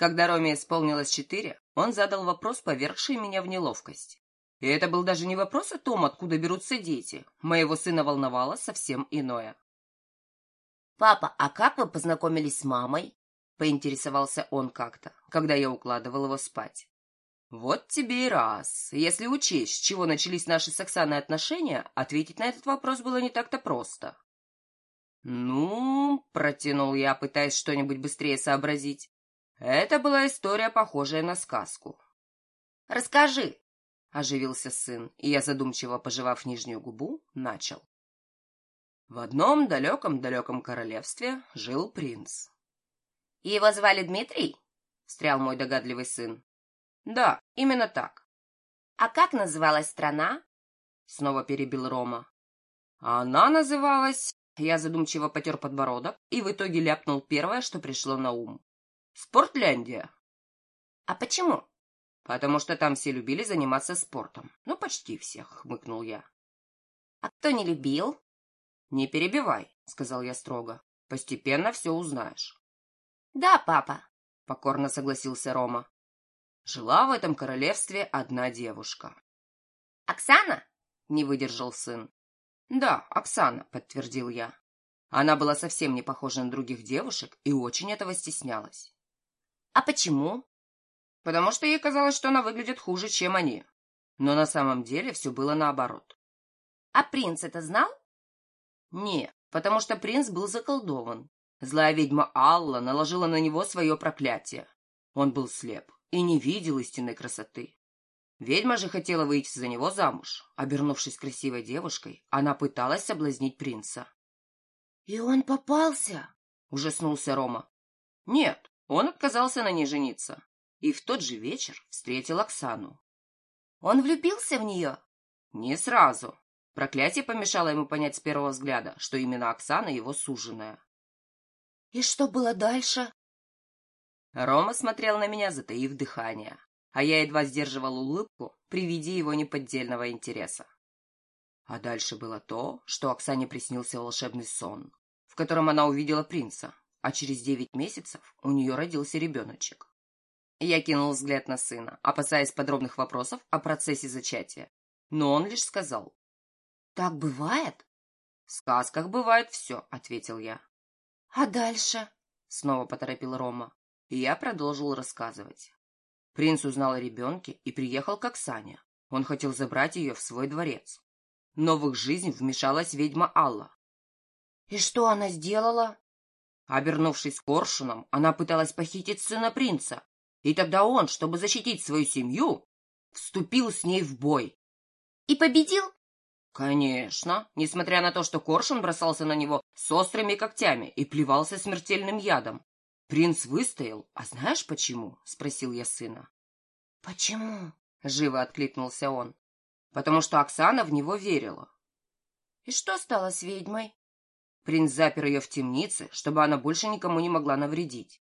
Когда Роме исполнилось четыре, он задал вопрос, повергший меня в неловкость. И это был даже не вопрос о том, откуда берутся дети. Моего сына волновало совсем иное. «Папа, а как вы познакомились с мамой?» — поинтересовался он как-то, когда я укладывал его спать. Вот тебе и раз. Если учесть, с чего начались наши с Оксаной отношения, ответить на этот вопрос было не так-то просто. «Ну...» — протянул я, пытаясь что-нибудь быстрее сообразить. Это была история, похожая на сказку. «Расскажи!» — оживился сын, и я, задумчиво пожевав нижнюю губу, начал. В одном далеком-далеком королевстве жил принц. — его звали Дмитрий? — встрял мой догадливый сын. — Да, именно так. — А как называлась страна? — снова перебил Рома. — Она называлась... Я задумчиво потер подбородок и в итоге ляпнул первое, что пришло на ум. «Спортляндия». «А почему?» потому что там все любили заниматься спортом. Ну, почти всех, хмыкнул я. А кто не любил? Не перебивай, сказал я строго. Постепенно все узнаешь. Да, папа, покорно согласился Рома. Жила в этом королевстве одна девушка. Оксана? Не выдержал сын. Да, Оксана, подтвердил я. Она была совсем не похожа на других девушек и очень этого стеснялась. А почему? потому что ей казалось, что она выглядит хуже, чем они. Но на самом деле все было наоборот. А принц это знал? Нет, потому что принц был заколдован. Злая ведьма Алла наложила на него свое проклятие. Он был слеп и не видел истинной красоты. Ведьма же хотела выйти за него замуж. Обернувшись красивой девушкой, она пыталась соблазнить принца. — И он попался? — ужаснулся Рома. — Нет, он отказался на ней жениться и в тот же вечер встретил Оксану. Он влюбился в нее? Не сразу. Проклятие помешало ему понять с первого взгляда, что именно Оксана его суженая. И что было дальше? Рома смотрел на меня, затаив дыхание, а я едва сдерживал улыбку при виде его неподдельного интереса. А дальше было то, что Оксане приснился волшебный сон, в котором она увидела принца, а через девять месяцев у нее родился ребеночек. Я кинул взгляд на сына, опасаясь подробных вопросов о процессе зачатия. Но он лишь сказал. «Так бывает?» «В сказках бывает все», — ответил я. «А дальше?» — снова поторопил Рома. И я продолжил рассказывать. Принц узнал о ребенке и приехал к Оксане. Он хотел забрать ее в свой дворец. Но в их жизнь вмешалась ведьма Алла. «И что она сделала?» Обернувшись коршуном, она пыталась похитить сына принца. И тогда он, чтобы защитить свою семью, вступил с ней в бой. И победил? Конечно, несмотря на то, что Коршун бросался на него с острыми когтями и плевался смертельным ядом. Принц выстоял, а знаешь почему? — спросил я сына. — Почему? — живо откликнулся он. — Потому что Оксана в него верила. — И что стало с ведьмой? Принц запер ее в темнице, чтобы она больше никому не могла навредить.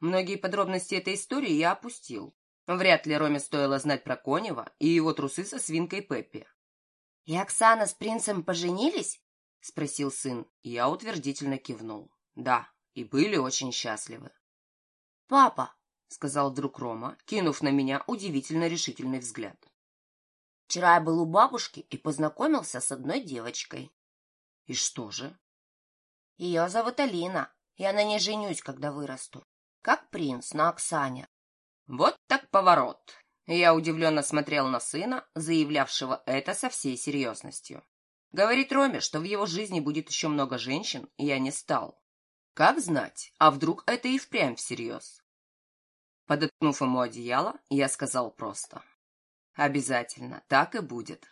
Многие подробности этой истории я опустил. Вряд ли Роме стоило знать про Конева и его трусы со свинкой Пеппи. — И Оксана с принцем поженились? — спросил сын. Я утвердительно кивнул. Да, и были очень счастливы. — Папа, — сказал вдруг Рома, кинув на меня удивительно решительный взгляд. — Вчера я был у бабушки и познакомился с одной девочкой. — И что же? — Ее зовут Алина. Я на ней женюсь, когда вырасту как принц на Оксане. Вот так поворот. Я удивленно смотрел на сына, заявлявшего это со всей серьезностью. Говорит Роме, что в его жизни будет еще много женщин, я не стал. Как знать, а вдруг это и впрямь всерьез? Подоткнув ему одеяло, я сказал просто. Обязательно, так и будет.